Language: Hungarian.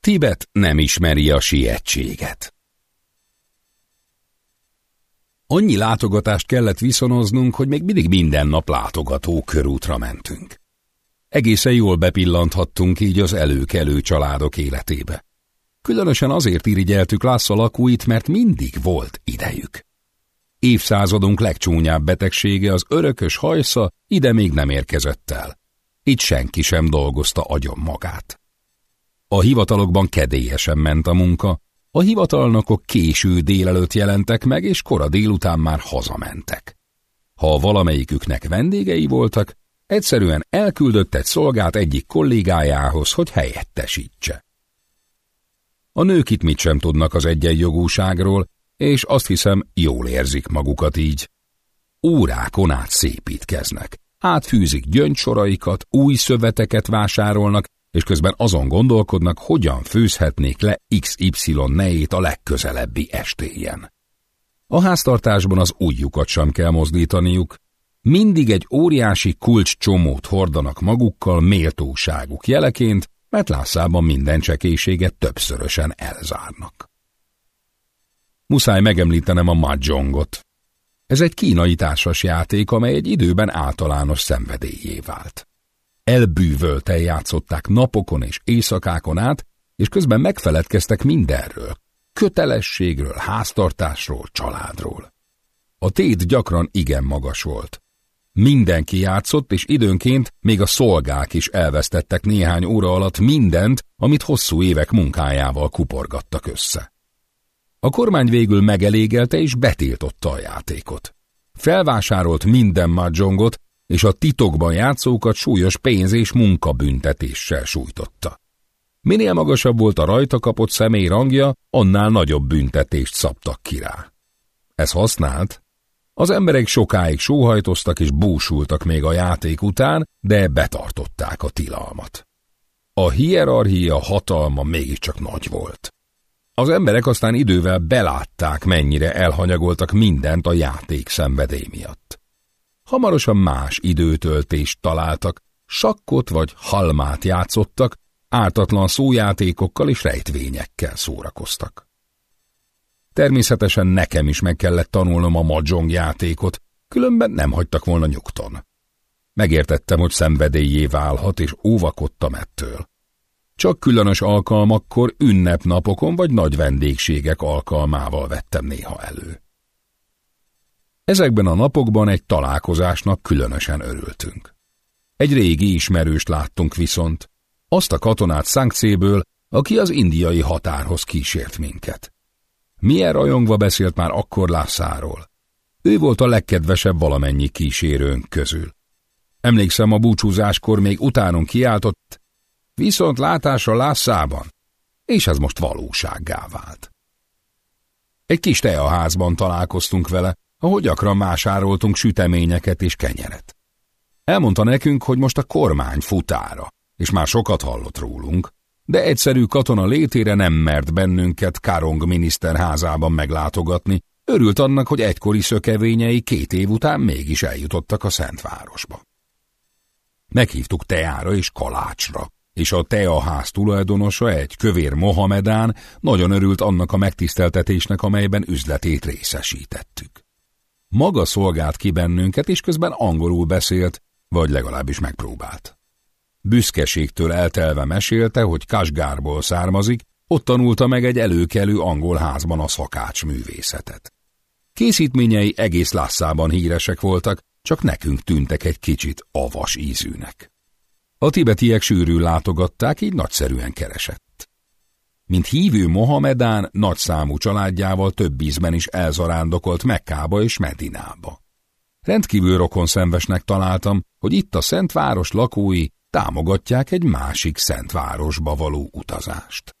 Tibet nem ismeri a sietséget. Annyi látogatást kellett viszonoznunk, hogy még mindig minden nap látogató körútra mentünk. Egészen jól bepillanthattunk így az előkelő családok életébe. Különösen azért irigyeltük László lakóit, mert mindig volt idejük. Évszázadunk legcsúnyább betegsége az örökös hajsza ide még nem érkezett el. Itt senki sem dolgozta agyon magát. A hivatalokban kedélyesen ment a munka, a hivatalnokok késő délelőtt jelentek meg, és kora délután már hazamentek. Ha valamelyiküknek vendégei voltak, egyszerűen elküldött egy szolgát egyik kollégájához, hogy helyettesítse. A nők itt mit sem tudnak az egyenjogúságról, és azt hiszem, jól érzik magukat így. Órákon át szépítkeznek, átfűzik gyöngysoraikat, új szöveteket vásárolnak, és közben azon gondolkodnak, hogyan főzhetnék le XY nejét a legközelebbi estéjen. A háztartásban az ujjukat sem kell mozdítaniuk, mindig egy óriási kulcscsomót hordanak magukkal méltóságuk jeleként, mert Lászában minden csekéséget többszörösen elzárnak. Muszáj megemlítenem a mahjongot. Ez egy kínai társasjáték, amely egy időben általános szenvedélyé vált. Elbűvölten játszották napokon és éjszakákon át, és közben megfeledkeztek mindenről, kötelességről, háztartásról, családról. A tét gyakran igen magas volt. Mindenki játszott, és időnként még a szolgák is elvesztettek néhány óra alatt mindent, amit hosszú évek munkájával kuporgattak össze. A kormány végül megelégelte és betiltotta a játékot. Felvásárolt minden mahjongot, és a titokban játszókat súlyos pénz és munkabüntetéssel sújtotta. Minél magasabb volt a rajta kapott személy rangja, annál nagyobb büntetést szabtak ki rá. Ez használt. Az emberek sokáig sóhajtoztak és búsultak még a játék után, de betartották a tilalmat. A hierarchia hatalma mégiscsak nagy volt. Az emberek aztán idővel belátták, mennyire elhanyagoltak mindent a játék szenvedély miatt. Hamarosan más időtöltést találtak, sakkot vagy halmát játszottak, ártatlan szójátékokkal és rejtvényekkel szórakoztak. Természetesen nekem is meg kellett tanulnom a mahjong játékot, különben nem hagytak volna nyugton. Megértettem, hogy szenvedélyé válhat, és óvakodtam ettől. Csak különös alkalmakkor, ünnepnapokon vagy nagy vendégségek alkalmával vettem néha elő. Ezekben a napokban egy találkozásnak különösen örültünk. Egy régi ismerőst láttunk viszont, azt a katonát Szankcéből, aki az indiai határhoz kísért minket. Milyen rajongva beszélt már akkor Lászáról. Ő volt a legkedvesebb valamennyi kísérőnk közül. Emlékszem, a búcsúzáskor még utánunk kiáltott, viszont látásra Lászában, és ez most valósággá vált. Egy kis teaházban találkoztunk vele, ahol gyakran másároltunk süteményeket és kenyeret. Elmondta nekünk, hogy most a kormány futára, és már sokat hallott rólunk, de egyszerű katona létére nem mert bennünket Karong miniszterházában meglátogatni, örült annak, hogy egykori szökevényei két év után mégis eljutottak a Szentvárosba. Meghívtuk teára és kalácsra, és a teaház tulajdonosa, egy kövér Mohamedán nagyon örült annak a megtiszteltetésnek, amelyben üzletét részesítettük. Maga szolgált ki bennünket, és közben angolul beszélt, vagy legalábbis megpróbált. Büszkeségtől eltelve mesélte, hogy Kasgárból származik, ott tanulta meg egy előkelő angol házban a szakács művészetet. Készítményei egész Lászában híresek voltak, csak nekünk tűntek egy kicsit avas ízűnek. A tibetiek sűrűn látogatták, így nagyszerűen keresett. Mint hívő Mohamedán nagy számú családjával több ízben is elzarándokolt Mekkába és Medinába. Rendkívül rokon szenvesnek találtam, hogy itt a Szentváros lakói támogatják egy másik Szentvárosba való utazást.